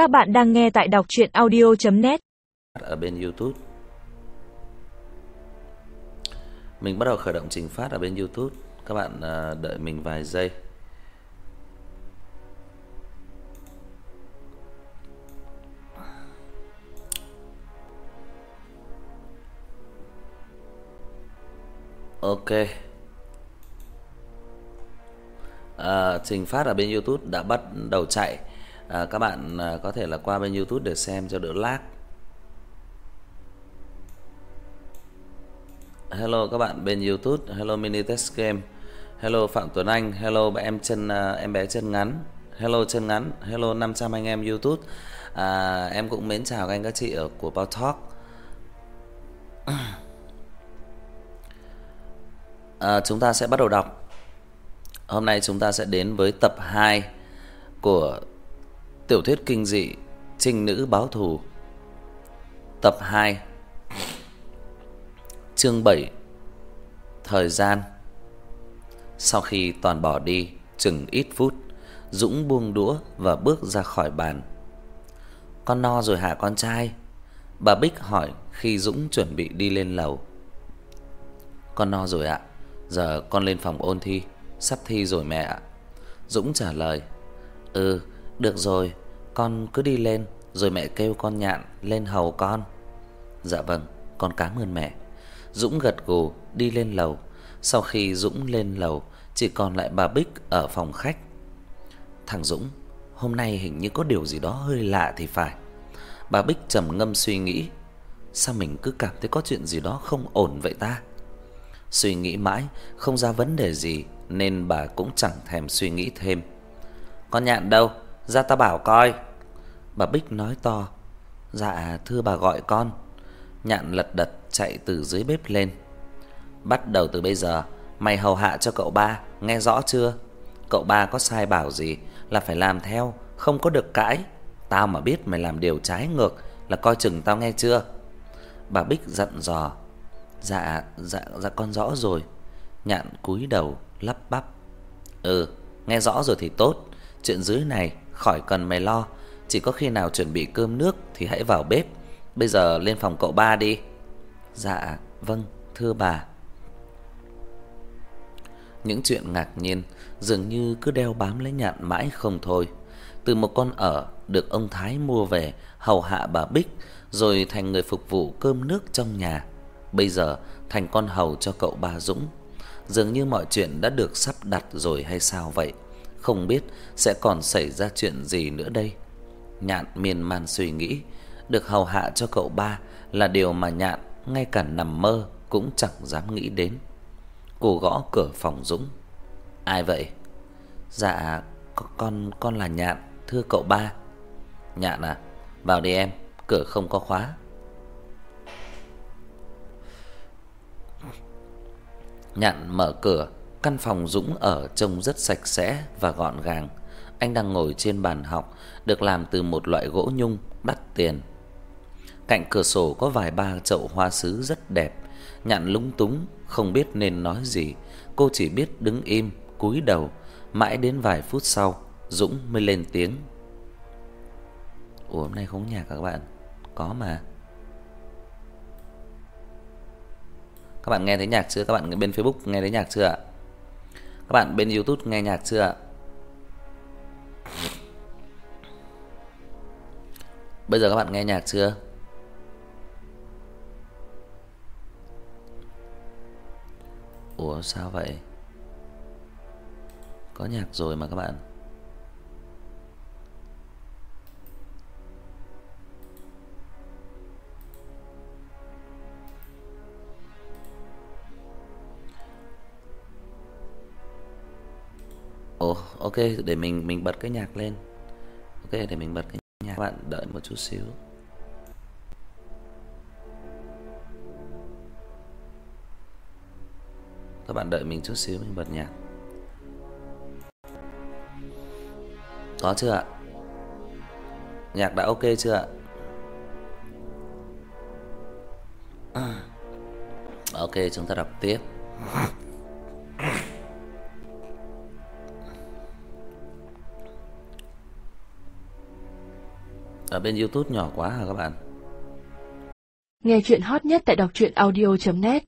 Các bạn đang nghe tại đọc chuyện audio.net ở bên YouTube. Mình bắt đầu khởi động trình phát ở bên YouTube. Các bạn à, đợi mình vài giây. Ok. À, trình phát ở bên YouTube đã bắt đầu chạy. À, các bạn à, có thể là qua bên YouTube để xem cho đỡ lag. Hello các bạn bên YouTube, hello Mini Test Game. Hello Phạm Tuấn Anh, hello em chân à, em bé chân ngắn. Hello chân ngắn, hello 500 anh em YouTube. À, em cũng mến chào các anh các chị ở của Bao Talk. À, chúng ta sẽ bắt đầu đọc. Hôm nay chúng ta sẽ đến với tập 2 của tiểu thuyết kinh dị Trinh nữ báo thù. Tập 2 Chương 7 Thời gian Sau khi toàn bỏ đi chừng ít phút, Dũng buông đũa và bước ra khỏi bàn. Con no rồi hả con trai? Bà Bích hỏi khi Dũng chuẩn bị đi lên lầu. Con no rồi ạ. Giờ con lên phòng ôn thi, sắp thi rồi mẹ ạ. Dũng trả lời. Ừ, được rồi, con cứ đi lên rồi mẹ kêu con nhạn lên hầu con. Dạ vâng, con cảm ơn mẹ. Dũng gật gù đi lên lầu. Sau khi Dũng lên lầu, chỉ còn lại bà Bích ở phòng khách. Thằng Dũng, hôm nay hình như có điều gì đó hơi lạ thì phải. Bà Bích trầm ngâm suy nghĩ, sao mình cứ cảm thấy có chuyện gì đó không ổn vậy ta? Suy nghĩ mãi không ra vấn đề gì nên bà cũng chẳng thèm suy nghĩ thêm. Con nhạn đâu? Ra ta bảo coi. Bà Bích nói to. Dạ thưa bà gọi con. Nhạn lật đật chạy từ dưới bếp lên. Bắt đầu từ bây giờ, mày hầu hạ cho cậu ba, nghe rõ chưa? Cậu ba có sai bảo gì là phải làm theo, không có được cãi. Tao mà biết mày làm điều trái ngược là coi chừng tao nghe chưa? Bà Bích giận dò. Dạ, dạ, dạ con rõ rồi. Nhạn cúi đầu lắp bắp. Ừ, nghe rõ rồi thì tốt. Chuyện dưới này khỏi cần mày lo, chỉ có khi nào chuẩn bị cơm nước thì hãy vào bếp. Bây giờ lên phòng cậu ba đi. Dạ, vâng, thưa bà. Những chuyện ngạc nhiên dường như cứ đeo bám lấy nhạn mãi không thôi. Từ một con ở được ông Thái mua về hầu hạ bà Bích, rồi thành người phục vụ cơm nước trong nhà. Bây giờ thành con hầu cho cậu ba Dũng. Dường như mọi chuyện đã được sắp đặt rồi hay sao vậy? Không biết sẽ còn xảy ra chuyện gì nữa đây. Nhạn miên man suy nghĩ, được hầu hạ cho cậu ba là điều mà Nhạn ngay cả nằm mơ cũng chẳng dám nghĩ đến. Cô gõ cửa phòng Dũng. "Ai vậy?" "Dạ, con con là Nhạn, thưa cậu ba." "Nhạn à, vào đi em, cửa không có khóa." Nhạn mở cửa, căn phòng Dũng ở trông rất sạch sẽ và gọn gàng. Anh đang ngồi trên bàn học được làm từ một loại gỗ nhung đắt tiền. Cạnh cửa sổ có vài ba chậu hoa sứ rất đẹp. Nhạn lúng túng không biết nên nói gì, cô chỉ biết đứng im, cúi đầu, mãi đến vài phút sau, Dũng mới lên tiếng. Ủa hôm nay không nhạc các bạn? Có mà. Các bạn nghe thấy nhạc chưa? Các bạn bên Facebook nghe thấy nhạc chưa ạ? Các bạn bên YouTube nghe nhạc chưa ạ? Bây giờ các bạn nghe nhạc chưa? Ủa, sao vậy? Có nhạc rồi mà các bạn. Ồ, ok, để mình mình bật cái nhạc lên. Ok, để mình bật cái nhạc. Các bạn đợi một chút xíu. Các bạn đợi mình chút xíu mình bật nhạc. Có chưa ạ? Nhạc đã ok chưa ạ? Ok, chúng ta đọc tiếp. Ở bên YouTube nhỏ quá hả các bạn? Nghe chuyện hot nhất tại đọc truyện audio net